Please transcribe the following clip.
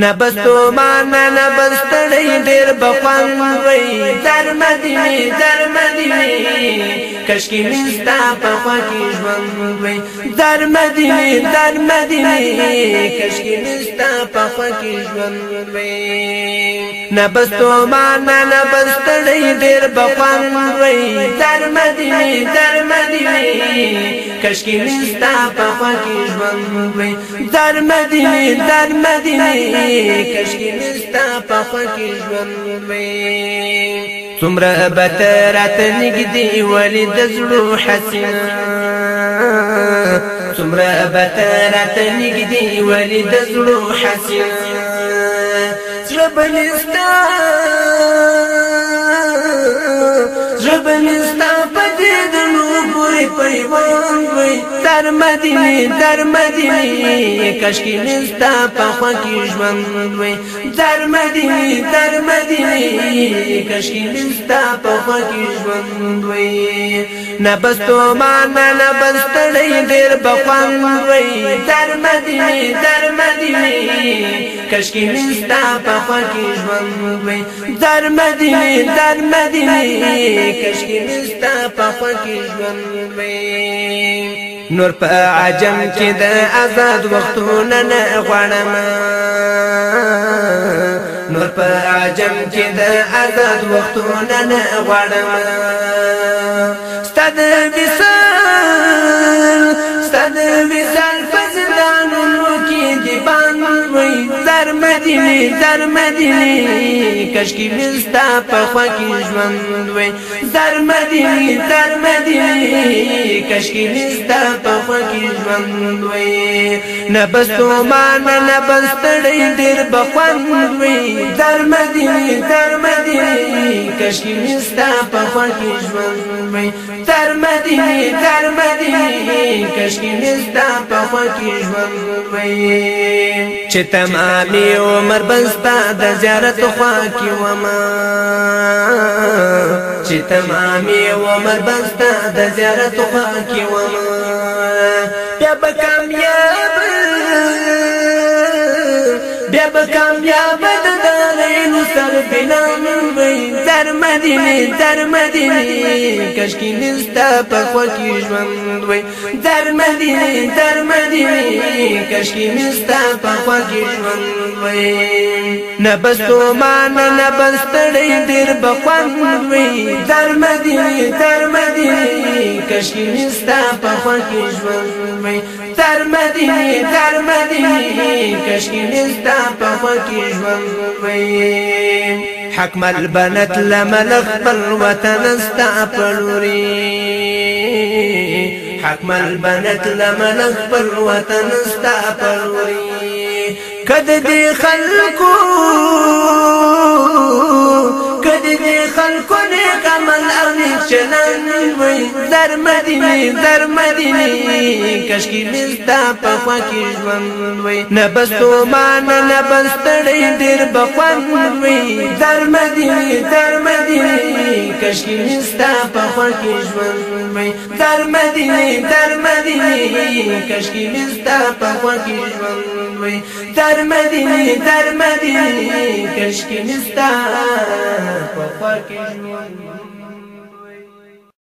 نبستو مانا نبستړی ډیر بخوان وای در مدینه در مدینه کش کې نستا په خوا کې ژوند وي در مدینه در مدینه کش کې نستا په خوا کې ژوند وي نبستو مان نبستړې ډېر بخوان وي در مدینه در مدینه کش کې نستا په خوا کې ژوند وي در مدینه در مدینه کش کې نستا په خوا کې ژوند وي څومره به ترات نګدي ولید حسنا دزړو حسینا څومره ولي نګدي حسنا دزړو حسینا ژبنستا ژبنستا در مدینه در مدینه کشکی نستا پخوا کی ژوند وي در مدینه در مدینه کشکی نستا پخوا کی ژوند وي نبستو مان نبستړې ډېر بخوان وي در مدینه در مدینه کشکی نستا په خوکی ژوند وي در مدینه در مدینه کشکی نستا په خوکی ژوند وي نور په عجم کې د آزاد وختونه نه غواړم نور په عجم کې د آزاد وختونه نه غواړم ستد وسال ستد وسال مدینی در مدینی کشکی مستا په خوا کې ژوند وې در مدینی در مدینی کشکی مستا په خوا کې ژوند وې نبستو مان نبستړې ډېر بخوند وې در مدینی در مدینی کشکی مستا په خوا کې ژوند مې تر مدینه تر مدینه کشکی مستا په خوا کې ژوند مې چې تمامي عمر بنستا د زیارت خوا کې ومه چې تمامي عمر بنستا د زیارت خوا کې ومه بیا به کامیاب بیا به کامیاب د دارین سر بنا مې در مدینه در مدینه کشکی نستا په خو کې ژوند وي در مدینه در مدینه کشکی نستا په خو کې ژوند وي نبستو مان نبستړې دیر بخوند وي در مدینه در مدینه کشکی نستا په خو کې ژوند وي در مدینه در مدینه کشکی نستا په خو کې ژوند وي حکمل بنت لملخ بل وطن استا پلوری حکمل بنت لملخ بل وطن استا پلوری کد خلقو قد دي خلقو چلن وای در مدینه در مدینه کشکی مستا په خوا کې ژوند وای نه بس تو مان نه بس تړې ډیر بخوند وای در مدینه در مدینه کشکی مستا په خوا کې ژوند وای در مدینه در مدینه کشکی مستا په خوا کې ژوند وای در مدینه در مدینه کشکی مستا په خوا کې ژوند